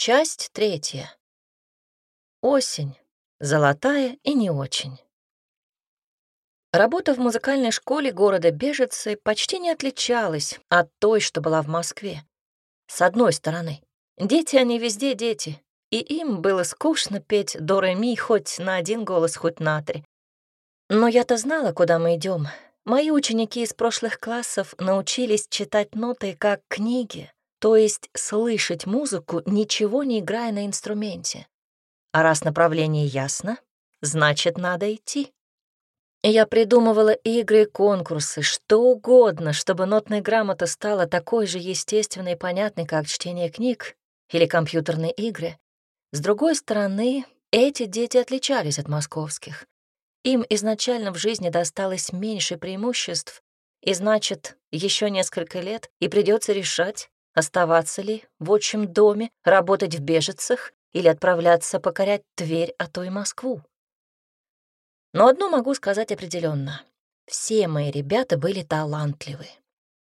Часть третья. Осень. Золотая и не очень. Работа в музыкальной школе города Бежицы почти не отличалась от той, что была в Москве. С одной стороны, дети они везде дети, и им было скучно петь до ре ми хоть на один голос, хоть на три. Но я-то знала, куда мы идем. Мои ученики из прошлых классов научились читать ноты как книги — то есть слышать музыку, ничего не играя на инструменте. А раз направление ясно, значит, надо идти. Я придумывала игры и конкурсы, что угодно, чтобы нотная грамота стала такой же естественной и понятной, как чтение книг или компьютерные игры. С другой стороны, эти дети отличались от московских. Им изначально в жизни досталось меньше преимуществ, и значит, еще несколько лет, и придется решать, Оставаться ли в отчим доме, работать в бежицах или отправляться покорять Тверь, а то и Москву? Но одно могу сказать определенно: Все мои ребята были талантливы.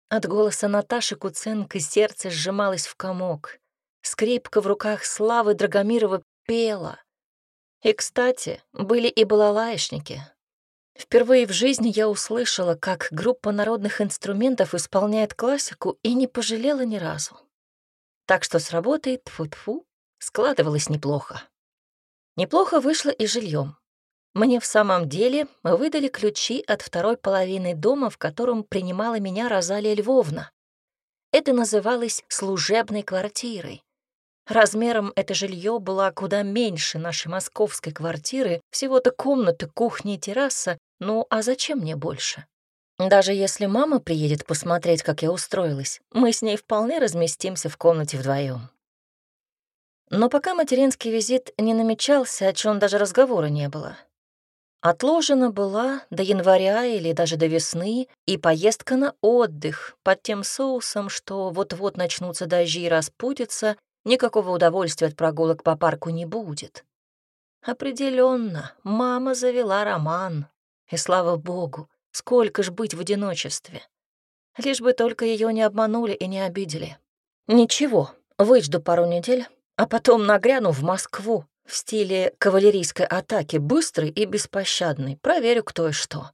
От голоса Наташи Куценко сердце сжималось в комок. Скрипка в руках Славы Драгомирова пела. И, кстати, были и балалаечники, Впервые в жизни я услышала, как группа народных инструментов исполняет классику и не пожалела ни разу. Так что с работой, тфу-тфу, складывалось неплохо. Неплохо вышло и жильем. Мне в самом деле выдали ключи от второй половины дома, в котором принимала меня Розалия Львовна. Это называлось служебной квартирой. Размером это жилье было куда меньше нашей московской квартиры, всего-то комната, кухня и терраса, ну а зачем мне больше? Даже если мама приедет посмотреть, как я устроилась, мы с ней вполне разместимся в комнате вдвоем. Но пока материнский визит не намечался, о чем даже разговора не было. Отложена была до января или даже до весны и поездка на отдых под тем соусом, что вот-вот начнутся дожди и распутятся, никакого удовольствия от прогулок по парку не будет. Определенно, мама завела роман, и слава богу, сколько ж быть в одиночестве. Лишь бы только ее не обманули и не обидели. Ничего, выжду пару недель, а потом нагряну в Москву в стиле кавалерийской атаки, быстрый и беспощадный. Проверю, кто и что.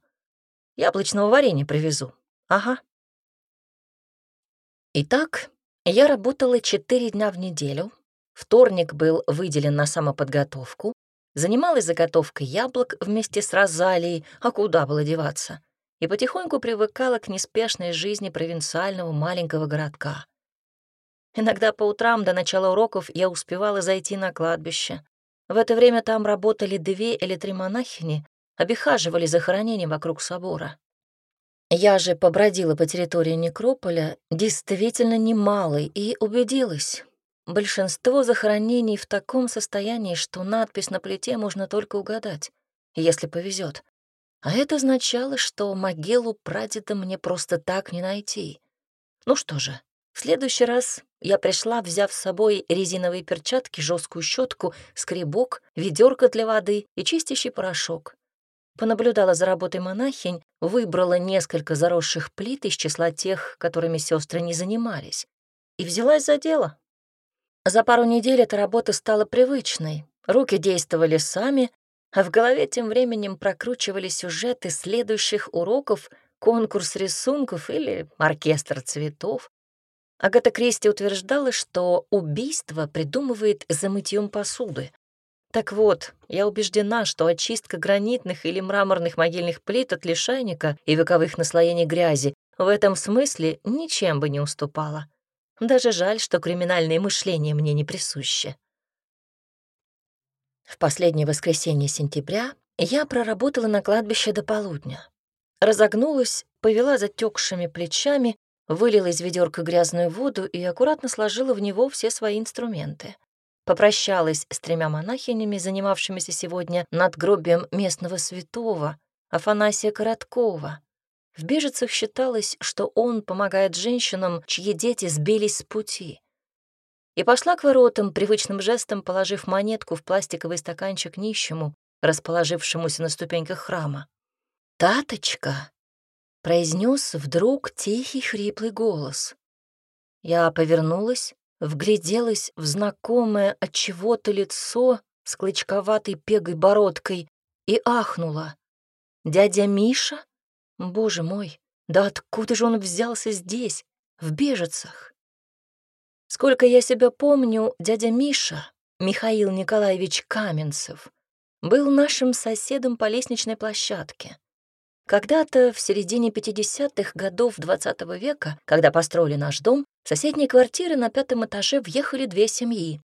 Яблочного варенья привезу. Ага. Итак, я работала четыре дня в неделю. Вторник был выделен на самоподготовку, Занималась заготовкой яблок вместе с Розалией, а куда было деваться, и потихоньку привыкала к неспешной жизни провинциального маленького городка. Иногда по утрам до начала уроков я успевала зайти на кладбище. В это время там работали две или три монахини, обихаживали захоронения вокруг собора. Я же побродила по территории некрополя действительно немалой и убедилась, Большинство захоронений в таком состоянии, что надпись на плите можно только угадать, если повезет. А это означало, что могилу прадеда мне просто так не найти. Ну что же, в следующий раз я пришла, взяв с собой резиновые перчатки, жесткую щетку, скребок, ведерко для воды и чистящий порошок. Понаблюдала за работой монахинь, выбрала несколько заросших плит из числа тех, которыми сестры не занимались, и взялась за дело. За пару недель эта работа стала привычной. Руки действовали сами, а в голове тем временем прокручивали сюжеты следующих уроков, конкурс рисунков или оркестр цветов. Агата Кристи утверждала, что убийство придумывает за мытьем посуды. Так вот, я убеждена, что очистка гранитных или мраморных могильных плит от лишайника и вековых наслоений грязи в этом смысле ничем бы не уступала. Даже жаль, что криминальное мышление мне не присуще. В последнее воскресенье сентября я проработала на кладбище до полудня. Разогнулась, повела затекшими плечами, вылила из ведерка грязную воду и аккуратно сложила в него все свои инструменты. Попрощалась с тремя монахинями, занимавшимися сегодня надгробием местного святого, Афанасия Короткова, в бежецах считалось, что он помогает женщинам, чьи дети сбились с пути. И пошла к воротам, привычным жестом положив монетку в пластиковый стаканчик нищему, расположившемуся на ступеньках храма. «Таточка!» — произнес вдруг тихий хриплый голос. Я повернулась, вгляделась в знакомое от чего-то лицо с клочковатой пегой бородкой и ахнула. «Дядя Миша?» Боже мой, да откуда же он взялся здесь, в бежицах? Сколько я себя помню, дядя Миша, Михаил Николаевич Каменцев, был нашим соседом по лестничной площадке. Когда-то в середине 50-х годов XX -го века, когда построили наш дом, в соседние квартиры на пятом этаже въехали две семьи.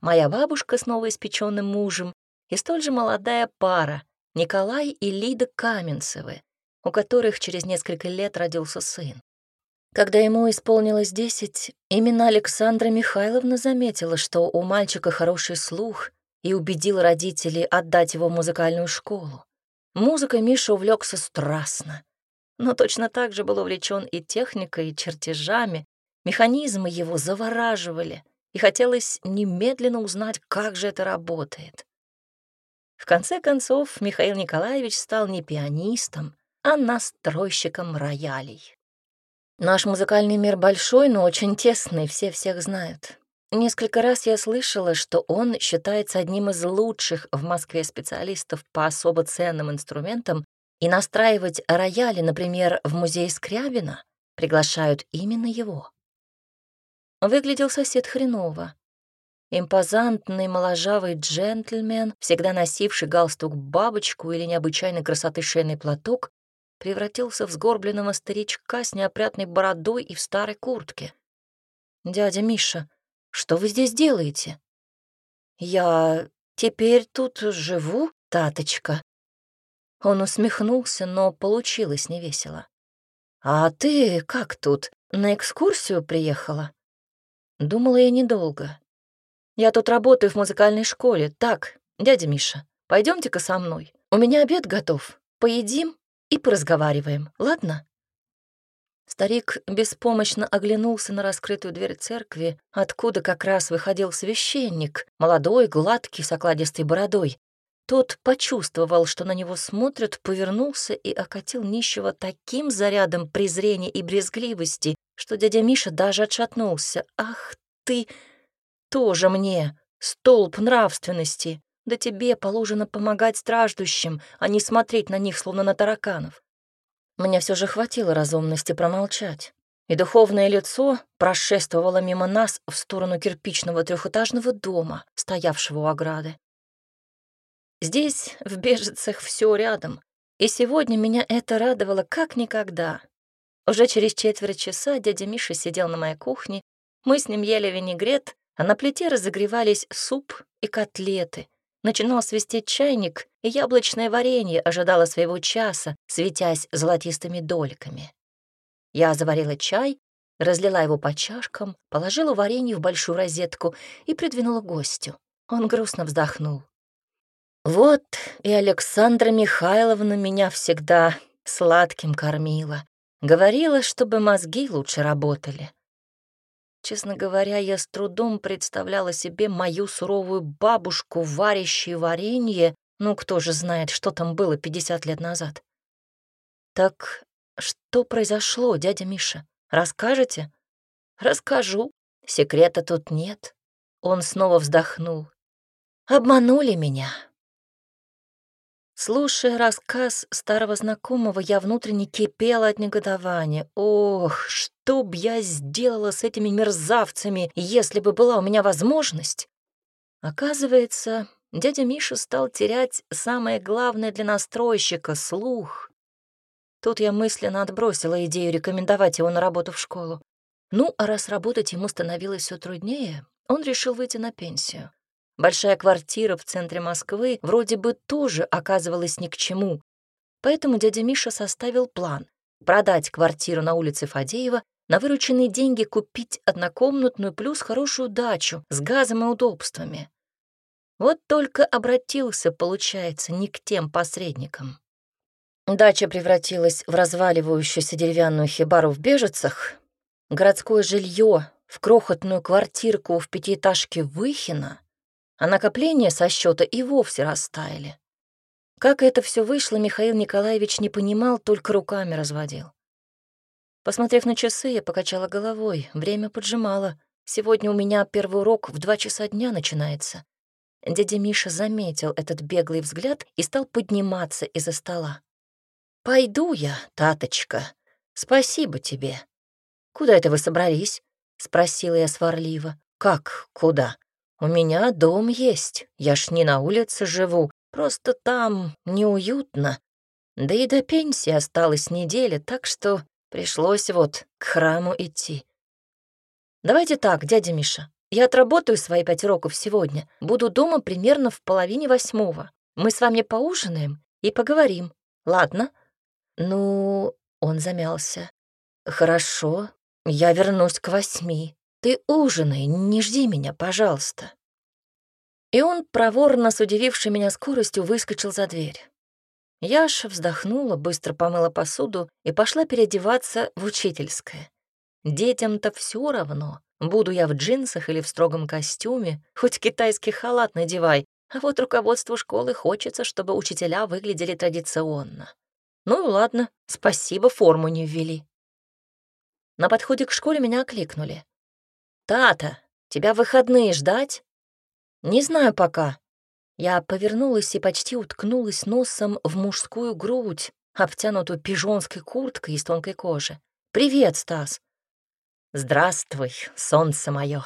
Моя бабушка с новоиспеченным мужем и столь же молодая пара, Николай и Лида Каменцевы, у которых через несколько лет родился сын. Когда ему исполнилось десять, именно Александра Михайловна заметила, что у мальчика хороший слух и убедила родителей отдать его в музыкальную школу. Музыкой Миша увлекся страстно. Но точно так же был увлечен и техникой, и чертежами. Механизмы его завораживали, и хотелось немедленно узнать, как же это работает. В конце концов, Михаил Николаевич стал не пианистом, а настройщиком роялей. Наш музыкальный мир большой, но очень тесный, все всех знают. Несколько раз я слышала, что он считается одним из лучших в Москве специалистов по особо ценным инструментам, и настраивать рояли, например, в музей Скрябина, приглашают именно его. Выглядел сосед хреново. Импозантный моложавый джентльмен, всегда носивший галстук-бабочку или необычайной красоты шейный платок, превратился в сгорбленного старичка с неопрятной бородой и в старой куртке. «Дядя Миша, что вы здесь делаете?» «Я теперь тут живу, таточка?» Он усмехнулся, но получилось невесело. «А ты как тут, на экскурсию приехала?» Думала я недолго. «Я тут работаю в музыкальной школе. Так, дядя Миша, пойдемте ка со мной. У меня обед готов. Поедим и поразговариваем, ладно?» Старик беспомощно оглянулся на раскрытую дверь церкви, откуда как раз выходил священник, молодой, гладкий, с окладистой бородой. Тот почувствовал, что на него смотрят, повернулся и окатил нищего таким зарядом презрения и брезгливости, что дядя Миша даже отшатнулся. «Ах ты! Тоже мне! Столб нравственности!» Да тебе положено помогать страждущим, а не смотреть на них, словно на тараканов. Мне все же хватило разумности промолчать, и духовное лицо прошествовало мимо нас в сторону кирпичного трехэтажного дома, стоявшего у ограды. Здесь, в Бежицах, все рядом, и сегодня меня это радовало как никогда. Уже через четверть часа дядя Миша сидел на моей кухне, мы с ним ели винегрет, а на плите разогревались суп и котлеты, Начинал свистеть чайник, и яблочное варенье ожидало своего часа, светясь золотистыми дольками. Я заварила чай, разлила его по чашкам, положила варенье в большую розетку и придвинула гостю. Он грустно вздохнул. «Вот и Александра Михайловна меня всегда сладким кормила. Говорила, чтобы мозги лучше работали. Честно говоря, я с трудом представляла себе мою суровую бабушку, варящую варенье. Ну, кто же знает, что там было 50 лет назад. Так что произошло, дядя Миша? Расскажете? Расскажу. Секрета тут нет. Он снова вздохнул. Обманули меня. Слушая рассказ старого знакомого, я внутренне кипела от негодования. Ох, что б я сделала с этими мерзавцами, если бы была у меня возможность? Оказывается, дядя Миша стал терять самое главное для настройщика — слух. Тут я мысленно отбросила идею рекомендовать его на работу в школу. Ну, а раз работать ему становилось все труднее, он решил выйти на пенсию. Большая квартира в центре Москвы вроде бы тоже оказывалась ни к чему. Поэтому дядя Миша составил план — продать квартиру на улице Фадеева, на вырученные деньги купить однокомнатную плюс хорошую дачу с газом и удобствами. Вот только обратился, получается, не к тем посредникам. Дача превратилась в разваливающуюся деревянную хибару в Бежицах, городское жилье в крохотную квартирку в пятиэтажке Выхина, а накопления со счета и вовсе растаяли. Как это все вышло, Михаил Николаевич не понимал, только руками разводил. Посмотрев на часы, я покачала головой, время поджимало. Сегодня у меня первый урок в два часа дня начинается. Дядя Миша заметил этот беглый взгляд и стал подниматься из-за стола. «Пойду я, таточка. Спасибо тебе». «Куда это вы собрались?» — спросила я сварливо. «Как куда?» У меня дом есть, я ж не на улице живу, просто там неуютно. Да и до пенсии осталась неделя, так что пришлось вот к храму идти. Давайте так, дядя Миша, я отработаю свои пять уроков сегодня, буду дома примерно в половине восьмого. Мы с вами поужинаем и поговорим, ладно? Ну, он замялся. Хорошо, я вернусь к восьми. Ты ужинай, не жди меня, пожалуйста». И он, проворно с удивившей меня скоростью, выскочил за дверь. Яша вздохнула, быстро помыла посуду и пошла переодеваться в учительское. Детям-то все равно, буду я в джинсах или в строгом костюме, хоть китайский халат надевай, а вот руководству школы хочется, чтобы учителя выглядели традиционно. Ну и ладно, спасибо, форму не ввели. На подходе к школе меня окликнули. «Тата, тебя выходные ждать?» «Не знаю пока». Я повернулась и почти уткнулась носом в мужскую грудь, обтянутую пижонской курткой из тонкой кожи. «Привет, Стас!» «Здравствуй, солнце мое!»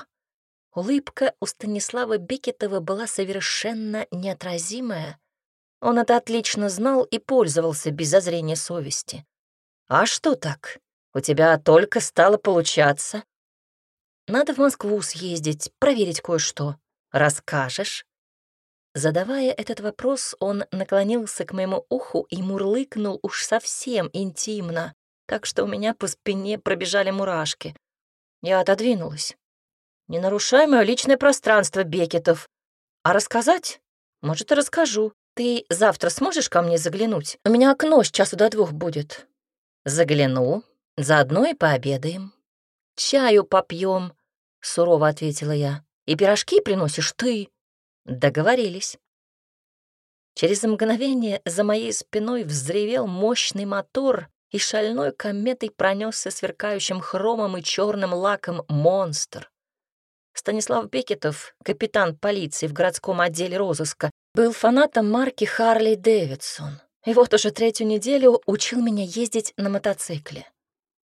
Улыбка у Станислава Бекетова была совершенно неотразимая. Он это отлично знал и пользовался без зазрения совести. «А что так? У тебя только стало получаться, надо в Москву съездить, проверить кое-что. Расскажешь?» Задавая этот вопрос, он наклонился к моему уху и мурлыкнул уж совсем интимно, так что у меня по спине пробежали мурашки. Я отодвинулась. «Не нарушай мое личное пространство, Бекетов. А рассказать? Может, и расскажу. Ты завтра сможешь ко мне заглянуть? У меня окно с часу до двух будет». «Загляну. Заодно и пообедаем. Чаю попьем, — сурово ответила я. «И пирожки приносишь ты!» Договорились. Через мгновение за моей спиной взревел мощный мотор, и шальной кометой пронесся сверкающим хромом и черным лаком монстр. Станислав Бекетов, капитан полиции в городском отделе розыска, был фанатом марки Харли Дэвидсон. И вот уже третью неделю учил меня ездить на мотоцикле.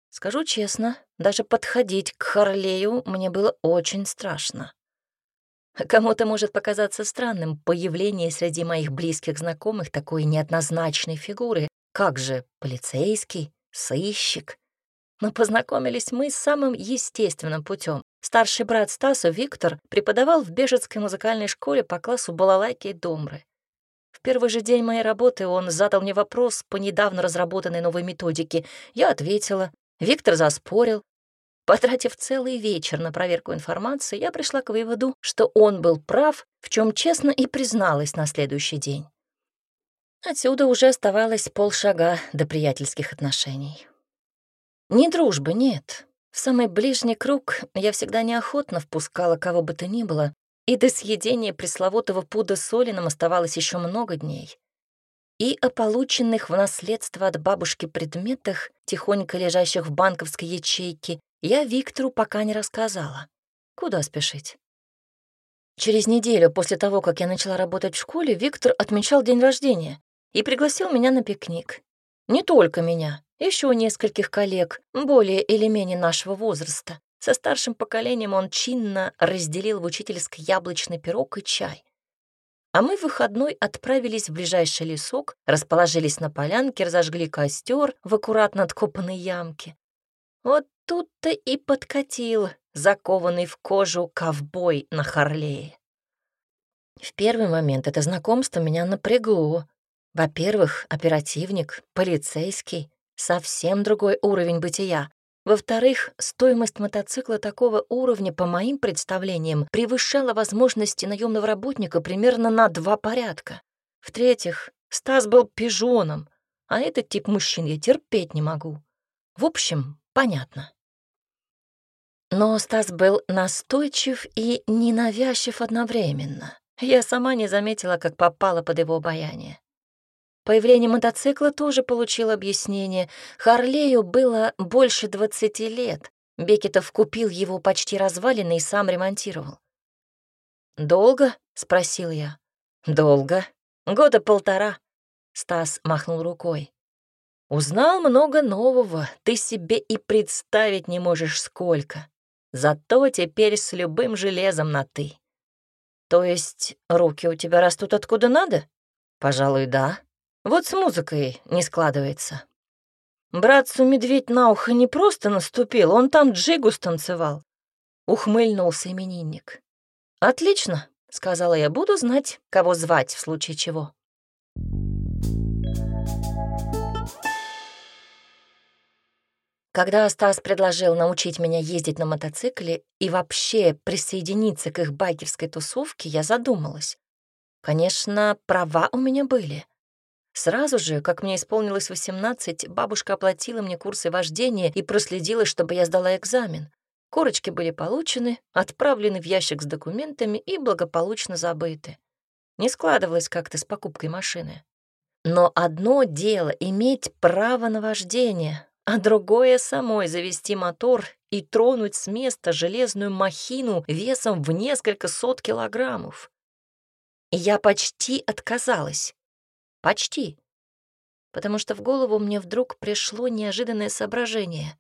Скажу честно, даже подходить к Харлею мне было очень страшно. Кому-то может показаться странным появление среди моих близких знакомых такой неоднозначной фигуры. Как же полицейский, сыщик? Но познакомились мы самым естественным путем. Старший брат Стаса, Виктор, преподавал в Бежецкой музыкальной школе по классу балалайки и домры. В первый же день моей работы он задал мне вопрос по недавно разработанной новой методике. Я ответила, Виктор заспорил, Потратив целый вечер на проверку информации, я пришла к выводу, что он был прав, в чем честно и призналась на следующий день. Отсюда уже оставалось полшага до приятельских отношений. Не дружбы, нет. В самый ближний круг я всегда неохотно впускала кого бы то ни было, и до съедения пресловутого пуда соли нам оставалось еще много дней. И о полученных в наследство от бабушки предметах, тихонько лежащих в банковской ячейке, я Виктору пока не рассказала. Куда спешить? Через неделю после того, как я начала работать в школе, Виктор отмечал день рождения и пригласил меня на пикник. Не только меня, еще нескольких коллег, более или менее нашего возраста. Со старшим поколением он чинно разделил в учительской яблочный пирог и чай. А мы в выходной отправились в ближайший лесок, расположились на полянке, разожгли костер в аккуратно откопанной ямке, вот тут-то и подкатил закованный в кожу ковбой на Харлее. В первый момент это знакомство меня напрягло. Во-первых, оперативник, полицейский — совсем другой уровень бытия. Во-вторых, стоимость мотоцикла такого уровня, по моим представлениям, превышала возможности наемного работника примерно на два порядка. В-третьих, Стас был пижоном, а этот тип мужчин я терпеть не могу. В общем, понятно. Но Стас был настойчив и ненавязчив одновременно. Я сама не заметила, как попала под его обаяние. Появление мотоцикла тоже получил объяснение. Харлею было больше 20 лет. Бекетов купил его почти разваленный и сам ремонтировал. «Долго?» — спросил я. «Долго. Года полтора». Стас махнул рукой. Узнал много нового, ты себе и представить не можешь сколько. Зато теперь с любым железом на «ты». То есть руки у тебя растут откуда надо? Пожалуй, да. Вот с музыкой не складывается. Братцу медведь на ухо не просто наступил, он там джигу станцевал. Ухмыльнулся именинник. «Отлично», — сказала я, — «буду знать, кого звать в случае чего». Когда Стас предложил научить меня ездить на мотоцикле и вообще присоединиться к их байкерской тусовке, я задумалась. Конечно, права у меня были. Сразу же, как мне исполнилось 18, бабушка оплатила мне курсы вождения и проследила, чтобы я сдала экзамен. Корочки были получены, отправлены в ящик с документами и благополучно забыты. Не складывалось как-то с покупкой машины. Но одно дело — иметь право на вождение, а другое — самой завести мотор и тронуть с места железную махину весом в несколько сот килограммов. Я почти отказалась. Почти. Потому что в голову мне вдруг пришло неожиданное соображение.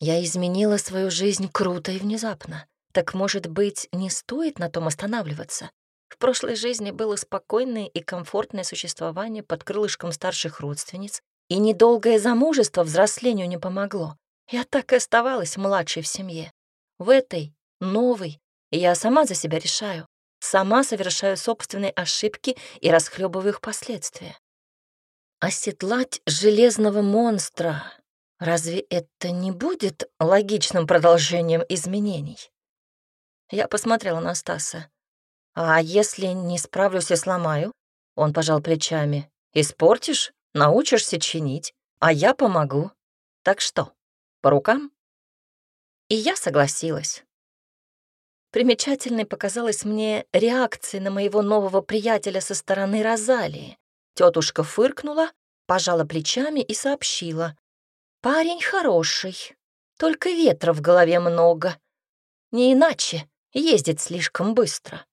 Я изменила свою жизнь круто и внезапно. Так, может быть, не стоит на том останавливаться? В прошлой жизни было спокойное и комфортное существование под крылышком старших родственниц, и недолгое замужество взрослению не помогло. Я так и оставалась младшей в семье. В этой, новой, я сама за себя решаю. Сама совершаю собственные ошибки и расхлебываю их последствия. Оседлать железного монстра. Разве это не будет логичным продолжением изменений? Я посмотрела на Стаса. «А если не справлюсь и сломаю?» Он пожал плечами. «Испортишь?» научишься чинить, а я помогу. Так что, по рукам?» И я согласилась. Примечательной показалась мне реакция на моего нового приятеля со стороны Розалии. Тетушка фыркнула, пожала плечами и сообщила. «Парень хороший, только ветра в голове много. Не иначе, ездит слишком быстро».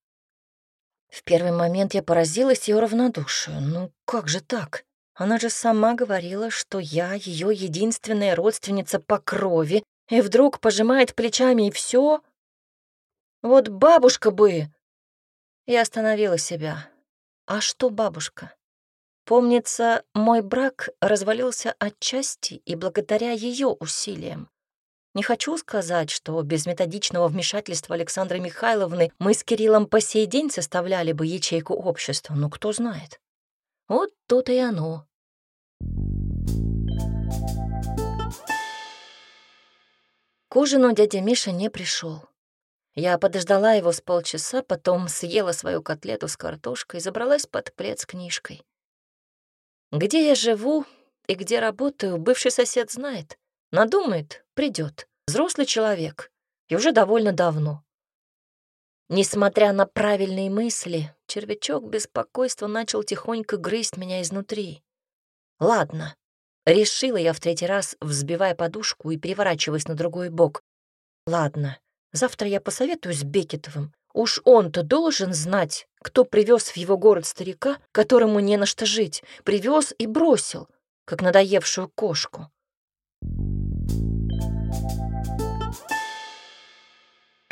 В первый момент я поразилась ее равнодушию. Ну как же так? Она же сама говорила, что я ее единственная родственница по крови, и вдруг пожимает плечами и все. Вот бабушка бы! Я остановила себя. А что бабушка? Помнится, мой брак развалился отчасти и благодаря ее усилиям. Не хочу сказать, что без методичного вмешательства Александры Михайловны мы с Кириллом по сей день составляли бы ячейку общества, но кто знает. Вот тут и оно. К ужину дядя Миша не пришел. Я подождала его с полчаса, потом съела свою котлету с картошкой и забралась под плед с книжкой. Где я живу и где работаю, бывший сосед знает. Надумает — придет. Взрослый человек. И уже довольно давно. Несмотря на правильные мысли, червячок беспокойства начал тихонько грызть меня изнутри. «Ладно», — решила я в третий раз, взбивая подушку и переворачиваясь на другой бок. «Ладно, завтра я посоветуюсь с Бекетовым. Уж он-то должен знать, кто привез в его город старика, которому не на что жить, привез и бросил, как надоевшую кошку.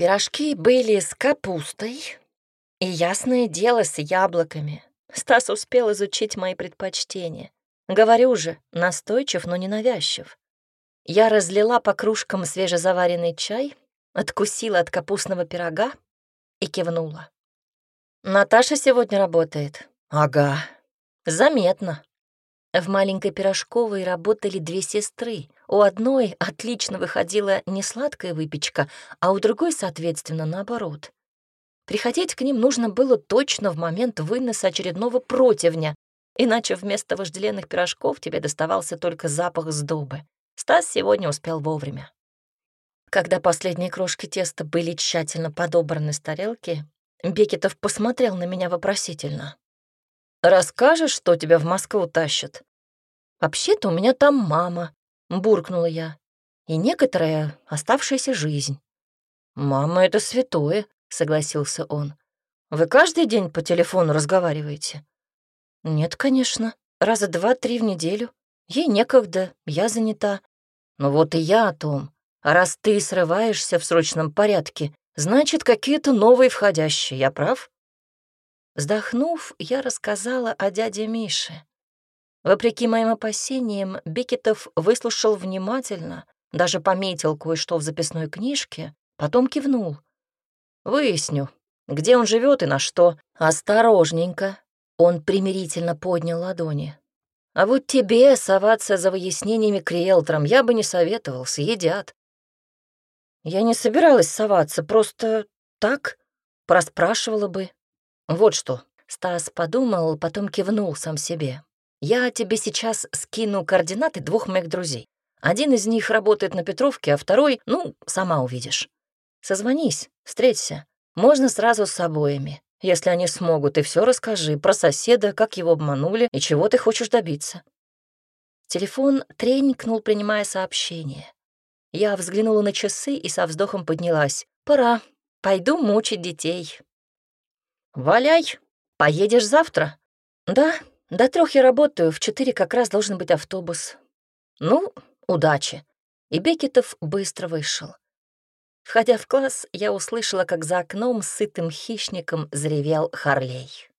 Пирожки были с капустой и, ясное дело, с яблоками. Стас успел изучить мои предпочтения. Говорю же, настойчив, но не навязчив. Я разлила по кружкам свежезаваренный чай, откусила от капустного пирога и кивнула. «Наташа сегодня работает?» «Ага. Заметно. В маленькой пирожковой работали две сестры. У одной отлично выходила не сладкая выпечка, а у другой, соответственно, наоборот. Приходить к ним нужно было точно в момент выноса очередного противня, иначе вместо вожделенных пирожков тебе доставался только запах сдобы. Стас сегодня успел вовремя. Когда последние крошки теста были тщательно подобраны с тарелки, Бекетов посмотрел на меня вопросительно. Расскажешь, что тебя в Москву тащат?» «Вообще-то у меня там мама», — буркнула я, «и некоторая оставшаяся жизнь». «Мама — это святое», — согласился он. «Вы каждый день по телефону разговариваете?» «Нет, конечно. Раза два-три в неделю. Ей некогда, я занята». «Ну вот и я о том. Раз ты срываешься в срочном порядке, значит, какие-то новые входящие, я прав?» Вздохнув, я рассказала о дяде Мише. Вопреки моим опасениям, Бекетов выслушал внимательно, даже пометил кое-что в записной книжке, потом кивнул. «Выясню, где он живет и на что. Осторожненько!» Он примирительно поднял ладони. «А вот тебе соваться за выяснениями к риэлторам я бы не советовал, съедят». «Я не собиралась соваться, просто так проспрашивала бы», «Вот что». Стас подумал, потом кивнул сам себе. «Я тебе сейчас скину координаты двух моих друзей. Один из них работает на Петровке, а второй, ну, сама увидишь. Созвонись, встреться. Можно сразу с обоими. Если они смогут, и все расскажи про соседа, как его обманули и чего ты хочешь добиться». Телефон тренькнул, принимая сообщение. Я взглянула на часы и со вздохом поднялась. «Пора. Пойду мучить детей». «Валяй, поедешь завтра?» «Да, до трех я работаю, в четыре как раз должен быть автобус». «Ну, удачи». И Бекетов быстро вышел. Входя в класс, я услышала, как за окном сытым хищником заревел Харлей.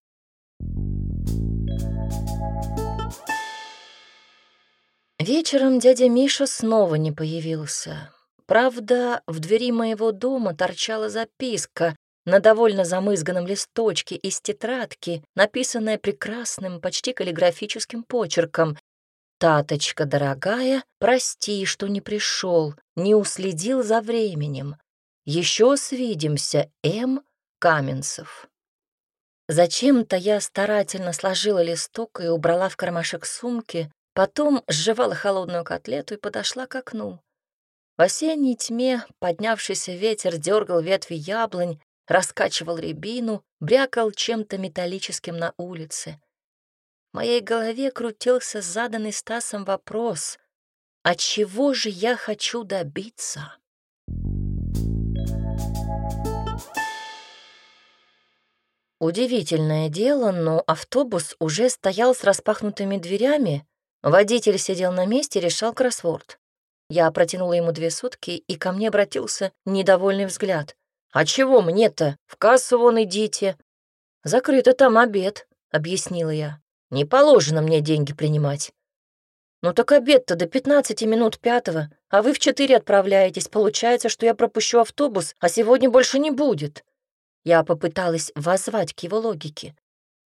Вечером дядя Миша снова не появился. Правда, в двери моего дома торчала записка, на довольно замызганном листочке из тетрадки, написанное прекрасным, почти каллиграфическим почерком. «Таточка дорогая, прости, что не пришел, не уследил за временем. Еще свидимся, М. Каменцев». Зачем-то я старательно сложила листок и убрала в кармашек сумки, потом сживала холодную котлету и подошла к окну. В осенней тьме поднявшийся ветер дергал ветви яблонь, раскачивал рябину, брякал чем-то металлическим на улице. В моей голове крутился заданный Стасом вопрос, «А чего же я хочу добиться?» Удивительное дело, но автобус уже стоял с распахнутыми дверями, водитель сидел на месте и решал кроссворд. Я протянула ему две сутки, и ко мне обратился недовольный взгляд — «А чего мне-то? В кассу вон идите!» «Закрыто там обед», — объяснила я. «Не положено мне деньги принимать». «Ну так обед-то до 15 минут пятого, а вы в четыре отправляетесь. Получается, что я пропущу автобус, а сегодня больше не будет». Я попыталась воззвать к его логике.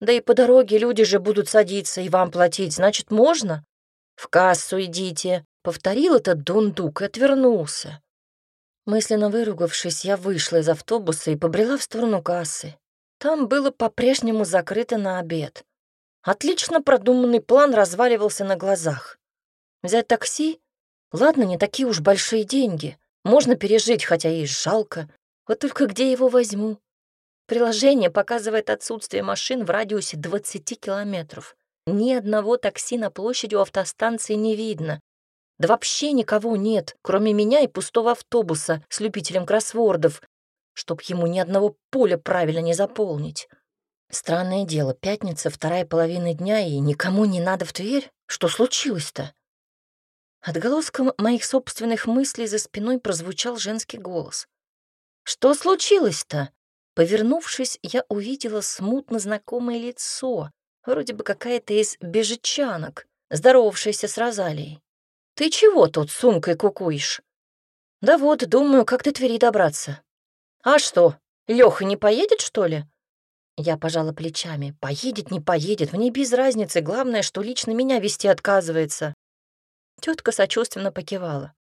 «Да и по дороге люди же будут садиться и вам платить, значит, можно?» «В кассу идите», — повторил этот дундук и отвернулся. Мысленно выругавшись, я вышла из автобуса и побрела в сторону кассы. Там было по-прежнему закрыто на обед. Отлично продуманный план разваливался на глазах. Взять такси? Ладно, не такие уж большие деньги. Можно пережить, хотя и жалко. Вот только где его возьму? Приложение показывает отсутствие машин в радиусе 20 километров. Ни одного такси на площади у автостанции не видно. Да вообще никого нет, кроме меня и пустого автобуса с любителем кроссвордов, чтоб ему ни одного поля правильно не заполнить. Странное дело, пятница, вторая половина дня, и никому не надо в Тверь? Что случилось-то? Отголоском моих собственных мыслей за спиной прозвучал женский голос. «Что случилось-то?» Повернувшись, я увидела смутно знакомое лицо, вроде бы какая-то из бежичанок, здоровавшаяся с Розалией. Ты чего тут сумкой кукуешь? Да вот, думаю, как до Твери добраться. А что, Лёха не поедет, что ли? Я пожала плечами. Поедет, не поедет, мне без разницы. Главное, что лично меня вести отказывается. Тетка сочувственно покивала.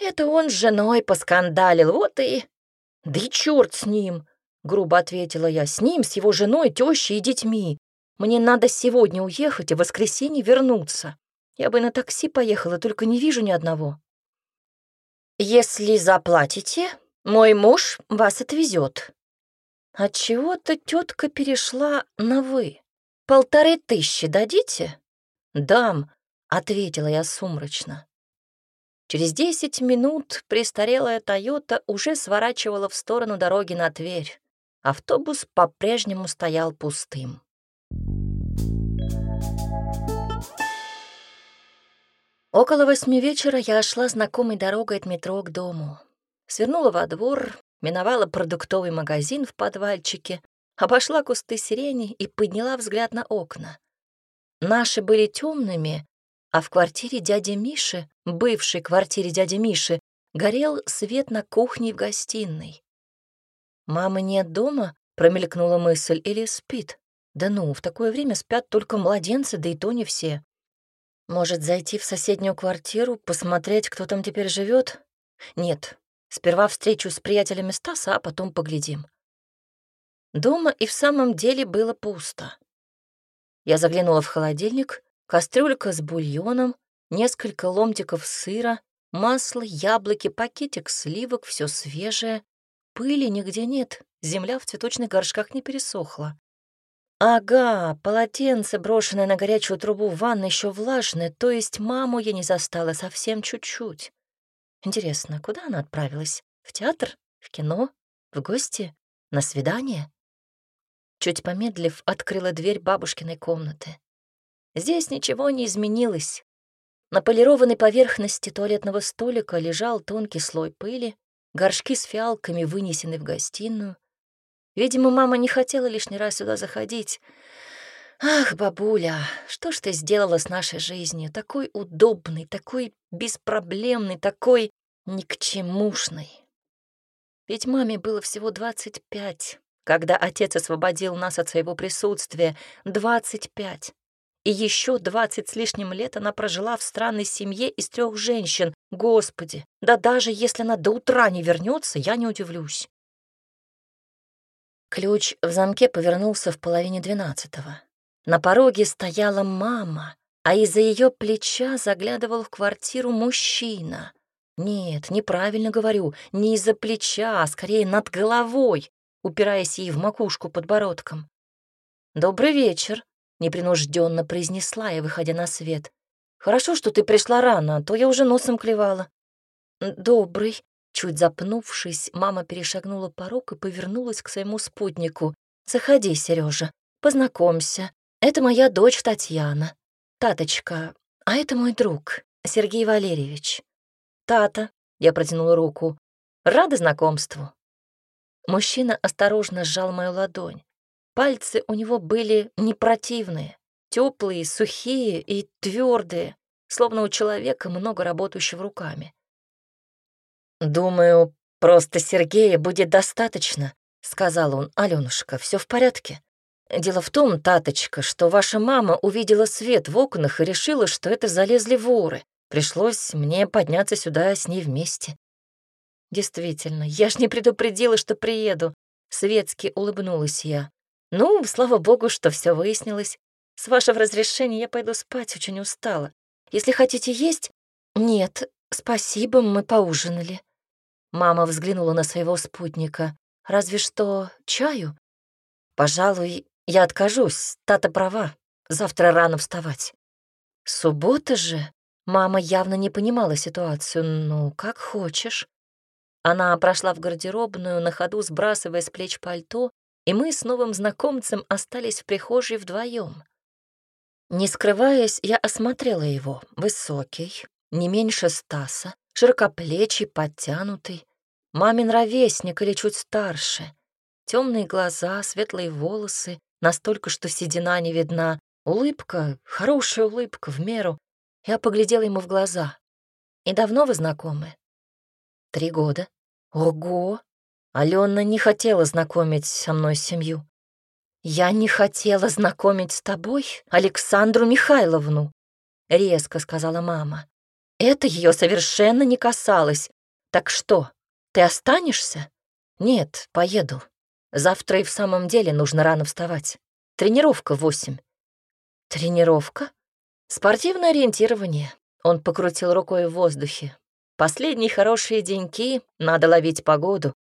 Это он с женой поскандалил, вот и... Да и черт с ним, грубо ответила я. С ним, с его женой, тещей и детьми. Мне надо сегодня уехать и в воскресенье вернуться. Я бы на такси поехала, только не вижу ни одного». «Если заплатите, мой муж вас отвезет. Отчего-то тетка перешла на «вы». «Полторы тысячи дадите?» «Дам», — ответила я сумрачно. Через десять минут престарелая «Тойота» уже сворачивала в сторону дороги на Тверь. Автобус по-прежнему стоял пустым. Thank you. Около восьми вечера я шла знакомой дорогой от метро к дому. Свернула во двор, миновала продуктовый магазин в подвальчике, обошла кусты сирени и подняла взгляд на окна. Наши были темными, а в квартире дяди Миши, бывшей квартире дяди Миши, горел свет на кухне и в гостиной. «Мамы нет дома?» — промелькнула мысль. «Или спит?» «Да ну, в такое время спят только младенцы, да и то не все». Может, зайти в соседнюю квартиру, посмотреть, кто там теперь живет? Нет, сперва встречу с приятелями Стаса, а потом поглядим. Дома и в самом деле было пусто. Я заглянула в холодильник, кастрюлька с бульоном, несколько ломтиков сыра, масло, яблоки, пакетик сливок, все свежее. Пыли нигде нет, земля в цветочных горшках не пересохла. Ага, полотенце, брошенное на горячую трубу в ванной, еще влажное, то есть маму я не застала совсем чуть-чуть. Интересно, куда она отправилась? В театр? В кино? В гости? На свидание? Чуть помедлив, открыла дверь бабушкиной комнаты. Здесь ничего не изменилось. На полированной поверхности туалетного столика лежал тонкий слой пыли, горшки с фиалками вынесены в гостиную, Видимо, мама не хотела лишний раз сюда заходить. Ах, бабуля, что ж ты сделала с нашей жизнью? Такой удобный, такой беспроблемной, такой никчемушный. Ведь маме было всего 25, когда отец освободил нас от своего присутствия. 25. И еще 20 с лишним лет она прожила в странной семье из трех женщин. Господи, да даже если она до утра не вернется, я не удивлюсь. Ключ в замке повернулся в половине двенадцатого. На пороге стояла мама, а из-за ее плеча заглядывал в квартиру мужчина. Нет, неправильно говорю, не из-за плеча, а скорее над головой, упираясь ей в макушку подбородком. «Добрый вечер», — непринужденно произнесла я, выходя на свет. «Хорошо, что ты пришла рано, а то я уже носом клевала». «Добрый», Чуть запнувшись, мама перешагнула порог и повернулась к своему спутнику. «Заходи, Сережа, познакомься. Это моя дочь Татьяна. Таточка, а это мой друг, Сергей Валерьевич. Тата», — я протянула руку, — «рада знакомству». Мужчина осторожно сжал мою ладонь. Пальцы у него были не противные, теплые, сухие и твердые, словно у человека, много работающего руками. «Думаю, просто Сергея будет достаточно», — сказал он. «Алёнушка, все в порядке. Дело в том, Таточка, что ваша мама увидела свет в окнах и решила, что это залезли воры. Пришлось мне подняться сюда с ней вместе». «Действительно, я ж не предупредила, что приеду», — светски улыбнулась я. «Ну, слава богу, что все выяснилось. С вашего разрешения я пойду спать, очень устала. Если хотите есть...» «Нет, спасибо, мы поужинали», Мама взглянула на своего спутника. «Разве что чаю?» «Пожалуй, я откажусь. Тата права. Завтра рано вставать». «Суббота же?» Мама явно не понимала ситуацию. «Ну, как хочешь». Она прошла в гардеробную, на ходу сбрасывая с плеч пальто, и мы с новым знакомцем остались в прихожей вдвоем. Не скрываясь, я осмотрела его. Высокий, не меньше Стаса, широкоплечий, подтянутый, мамин ровесник или чуть старше. Темные глаза, светлые волосы, настолько, что седина не видна, улыбка, хорошая улыбка, в меру. Я поглядела ему в глаза. «И давно вы знакомы?» «Три года». «Ого!» Алена не хотела знакомить со мной семью. «Я не хотела знакомить с тобой Александру Михайловну», — резко сказала мама. Это ее совершенно не касалось. Так что, ты останешься? Нет, поеду. Завтра и в самом деле нужно рано вставать. Тренировка в восемь. Тренировка? Спортивное ориентирование. Он покрутил рукой в воздухе. Последние хорошие деньки, надо ловить погоду.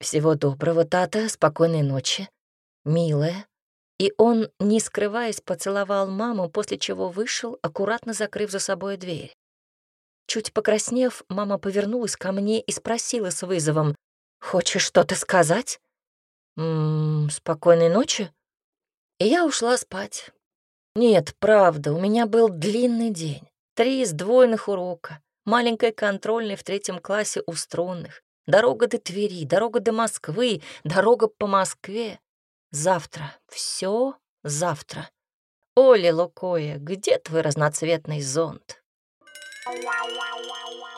Всего доброго, Тата, спокойной ночи. Милая. И он, не скрываясь, поцеловал маму, после чего вышел, аккуратно закрыв за собой дверь. Чуть покраснев, мама повернулась ко мне и спросила с вызовом. «Хочешь что-то сказать?» «Ммм, спокойной ночи?» И я ушла спать. Нет, правда, у меня был длинный день. Три сдвоенных урока, маленькая контрольная в третьем классе у струнных, дорога до Твери, дорога до Москвы, дорога по Москве. Завтра, все завтра. Оля Лукоя, где твой разноцветный зонт? Wow, wow, wow, wow.